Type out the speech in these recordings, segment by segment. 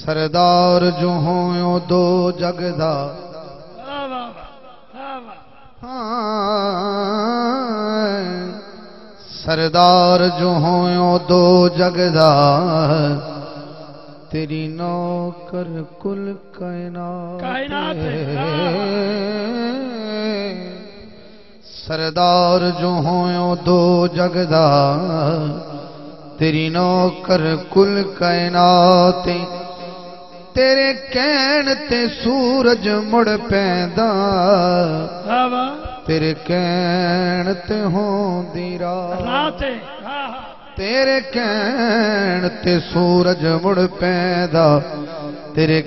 سردار جو ہوں دو جگ سردار جو ہوں دو جگ تیری نوکر کل کائنات سردار جو ہوں دو جگ تیری نوکر کل کائنات ਤੇਰੀ ਨੌਕਰ ਕੁਲ ਕਾਇਨਾਤ ਤੇਰੇ ਕਹਿਣ ਤੇ ਸੂਰਜ ਮੁੜ ਪੈਂਦਾ ਵਾਹ ਵਾਹ ਤੇਰੇ ਕਹਿਣ ਤੇ ਹੋਂਦੀ ਰਾਤ ਰਾਤ ਹੈ ਵਾਹ ਵਾਹ ਤੇਰੇ ਕਹਿਣ ਤੇ ਸੂਰਜ ਮੁੜ ਪੈਂਦਾ ਤੇਰੇ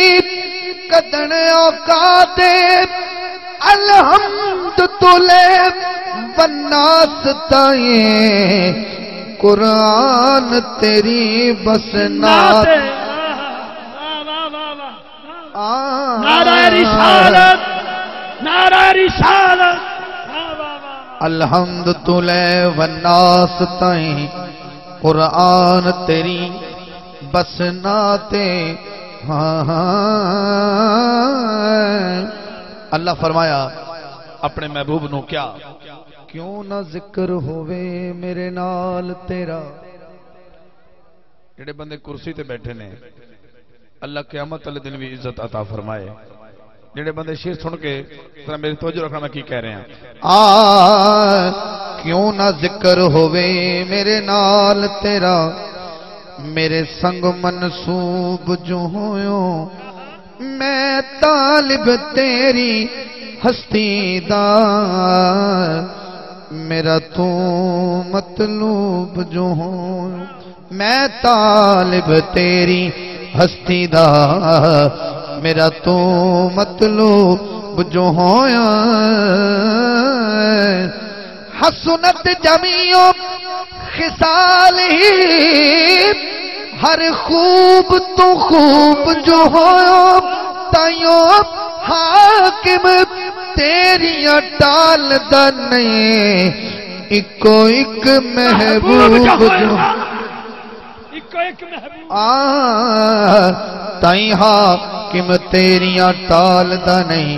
ਕਹਿਣ قدن اوقات الحمد تلے بناس تائیں۔ قرآن تیری بسنا نعرہ رسالت۔ الحمد تلے وناس تائیں۔ قرآن تیری بسنا تے ہاں ہاں اللہ فرمایا اپنے محبوب نو کیا؟ کیوں نہ ذکر ہوئے میرے نال تیرا؟ جڑے بندے کرسی تے بیٹھے نے اللہ قیامت والے دن بھی عزت عطا فرمائے۔ جڑے بندے شیر سن کے ذرا میری توجہ رکھنا میں کی کہہ رہے ہیں آ کیوں نہ ذکر ہوئے میرے نال تیرا؟ میرے سنگ منسوب جو ہویوں میں طالب تیری ہستی دا میرا تو مطلوب جو ہوں میں طالب تیری ہستی دا میرا تو مطلوب جو ہویا حسنت جمیو خسال ہی ہر خوب تو خوب جو ہو تائیوں حاکم تیریاں ٹال نہیں۔ اکو ایک محبوب جو۔ تائیں حاکم تیریاں ٹال دا نہیں۔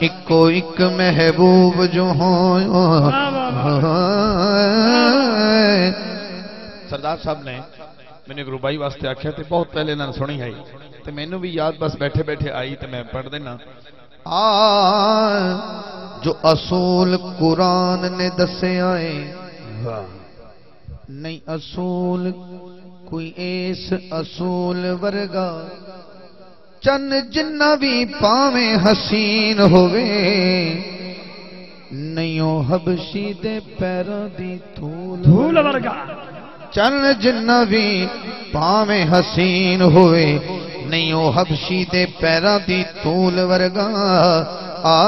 اکو ایک محبوب جو ہوں سردار صاحب نے میں نے ایک روبائی واسطے آکھیا تے بہت پہلے نہ سنی آئی۔ تے مینوں بھی یاد بس بیٹھے بیٹھے آئی تے میں پڑھ دینا۔ آ جو اصول قرآن نے دسے آئے۔ نہیں اصول کوئی ایس اصول ورگا۔ چن جنہ بھی پاویں حسین ہوئے نہیں حبشی دے پیروں دی دھول ورگا۔ چن جنہ بھی پاویں حسین ہوئے۔ نہیں او حبشی دے پیرا دی طول ورگا۔ آ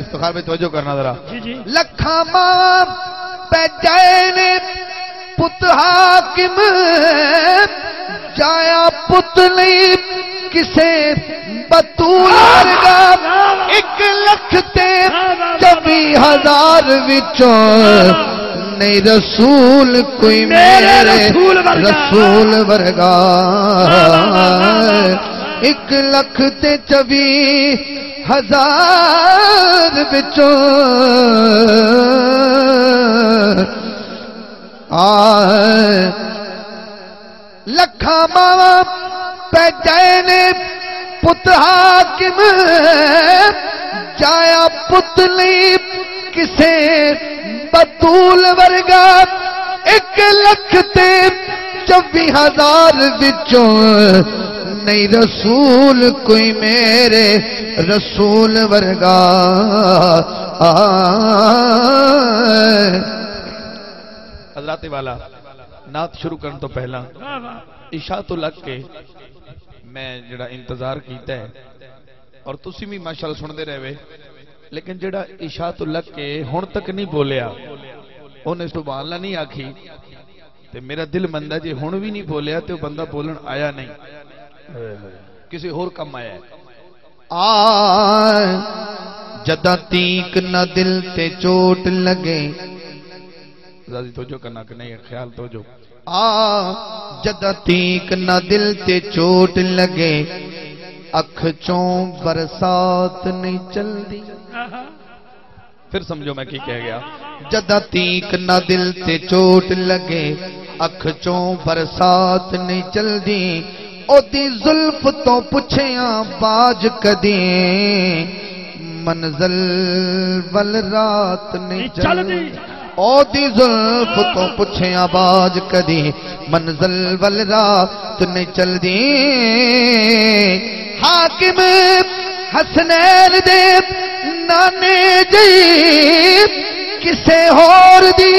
استخار میں توجہ کرنا ذرا۔ جی جی۔ لکھاں ماں پہ پت حاکم جایا پت نہیں کسے بطول ورگا۔ ایک لکھ تے چوبی ہزار وچوں نہیں رسول کوئی میرے رسول ورگا۔ ایک لکھ تے چوی ہزار بچوں آ لکھاں ماوا پہ جائنے پت حاکم جایا پت نہیں کسے بطول ورگا ایک لکھ تے چوبی ہزار بچوں نہیں رسول کوئی میرے رسول ورگا حضرات والا، نعت شروع کرن تو پہلا۔ عشاء تو لگ کے میں جڑا انتظار کیتا ہے اور تسی بھی ماشاءاللہ سن دے رہے لیکن جڑا عشاء تو لگ کے ہن تک نہیں بولیا، انہیں سبحان اللہ نہیں آکھی، تے میرا دل مندا جی ہن بھی نہیں بولیا تے وہ بندہ بولن آیا نہیں۔ کسی اور کم آیا ہے۔ آ جدا تیک نہ دل تے چوٹ لگے۔ زادی تو جو کرنا کہ نہیں، خیال تو جو آ جدا تیک نہ دل تے چوٹ لگے۔ اکھ چوں برسات نہیں چل دی پھر سمجھو میں کی کہہ گیا۔ جدا تیک نہ دل تے چوٹ لگے اکھ چوں برسات نہیں چل دی او دی زلف تو پچھیاں باج کدی۔ منزل ول رات نہیں چل دی او دی زلف تو پچھیاں باج کدی۔ منزل ول رات نہیں چل دی حاکم، حسنین دے، نانے جی کسے ہور دی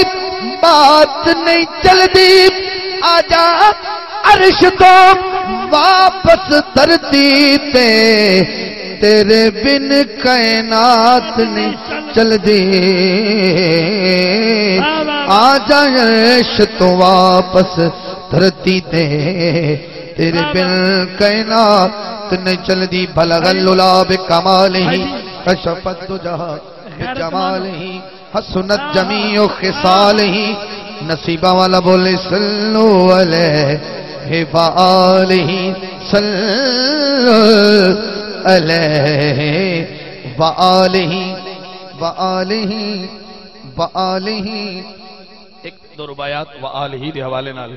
بات نہیں چل دی آجا عرش تو واپس دھرتی تے، تیرے بن کائنات نہیں چل دی آجا عرش تو واپس دھرتی تے تیرے بن کائنات نہیں چل دی بلغ اللولا بکمالہی کشفت جہاں بجمالہی حسنت جمیع خصالہی نصیبہ والا بولے صلو علیہ وآلہی صلو علیہ وآلہی وآلہی وآلہی ایک دو ربایات و آل ہی دے حوالے نال۔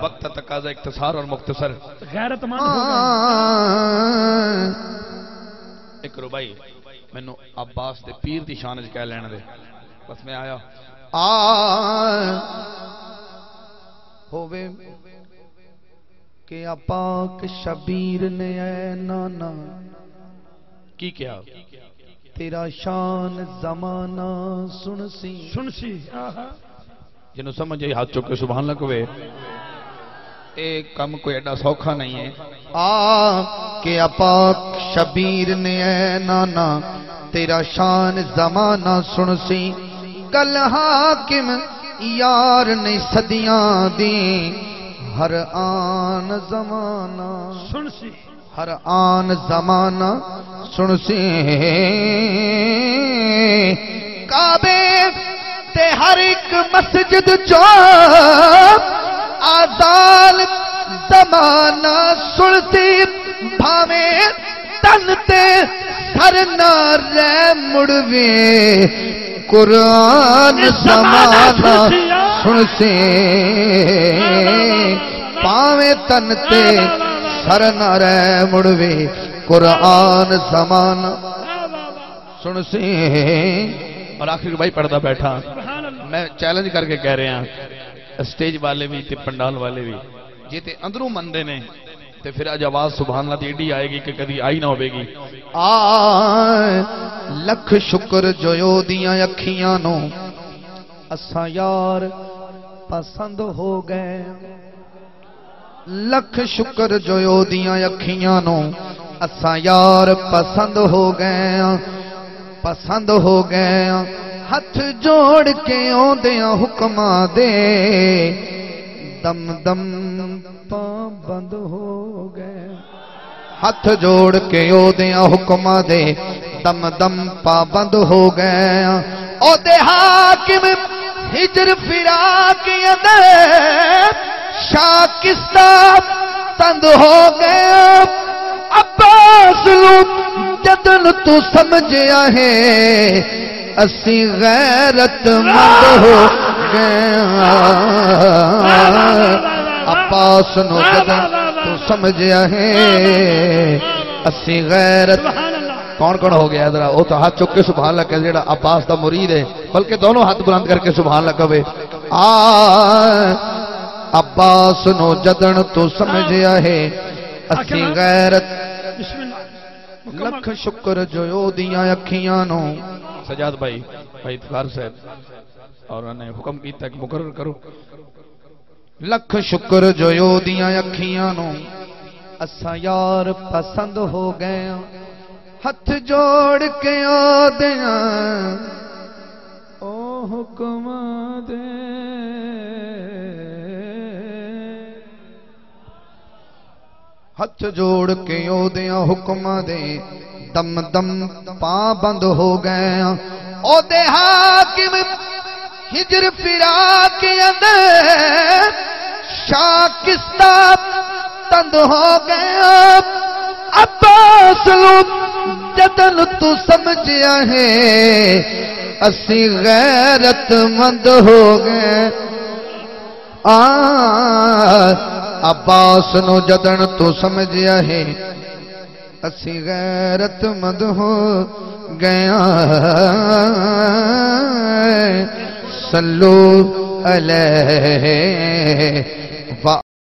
وقت تقاضا اختصار اور مختصر۔ غیرت مند ایک ربائی مینو عباس دے پیر دی شان وچ کہہ لین دے۔ بس میں آیا۔ آ ہووے کہ پاک شبیر نے اے نانا کی کیا؟ تیرا شان زمانہ سن سی سن سی آہا۔ جنوں سمجھ آئی ہاتھ چک کے سبحان اللہ کوے اے کم کوئی ایڈا سوکھا نہیں ہے۔ آ کہ پاک شبیر نے اے نانا تیرا شان زمانہ سن سی۔ گل حاکم یار نے صدیاں دی۔ ہر آن زمانہ سن سی۔ ہر آن زمانہ سن سی۔ کعبے تے ہر ایک مسجد چو آزال زمانہ سن سی بھاوے تن تے سر نہ رہ مڑوے قرآن زمانہ سن سی پاوے تن تے سر نہ رہ مڑوے قرآن زمانہ سن سی اور آخر بھائی پڑھتا بیٹھا۔ میں چیلنج کر کے کہہ رہا اسٹیج والے بھی تے پنڈال والے بھی۔ جی تے اندروں مندے نے، تے پھر اج آواز سبحان اللہ ایڈی آئے گی کہ کدی آئی نہ ہوے گی۔ آ لکھ شکر جو دیاں اکھیاں نو۔ اساں یار پسند ہو گئے۔ لکھ شکر جو دیاں اکھیاں نو۔ اساں یار پسند ہو گئے۔ پسند ہو گئے۔ ہاتھ جوڑ کے اوندیاں حکماں دے۔ دم دم پابند ہو گئے۔ ہاتھ جوڑ کے او دیاں دے۔ دم دم پابند ہو گئے۔ او حاکم ہجر فرا کے اندر شاکستہ تند ہو گئے۔ عباس لو جدن تو سمجھیا ہے۔ اسی غیرت مند ہو گئے۔ عباس نو تو سمجھیا ہے اسی غیرت کون کون ہو گیا ذرا، وہ تو ہاتھ چک کے سبحان اللہ کہے جڑا عباس دا مرید ہے۔ بلکہ دونوں ہاتھ بلند کر کے سبحان اللہ کہے آ عباس نو جدن تو سمجھیا ہے اسی غیرت بسم اللہ لکھ شکر جو دیاں اکھیاں نو۔ سجاد بھائی بھائی اتفار صاحب، اور انہیں حکم کیتا کہ مقرر کرو۔ لکھ شکر جو یو دیاں اکھیاں نو اسا یار پسند ہو گئے ہاں۔ ہتھ جوڑ کے آ دیاں او حکم دے ہتھ جوڑ کے او دیاں حکم دے دم دم پابند ہو گئے او دے حاکم، ہجر پھرا کے اندر شاکستہ تند ہو گیا عباس لو جدن تو سمجھیا ہے۔ اسی غیرت مند ہو گئے آ، عباس نو جدن تو سمجھیا ہے۔ اسی غیرت مند ہو گیا۔ سلو علیہ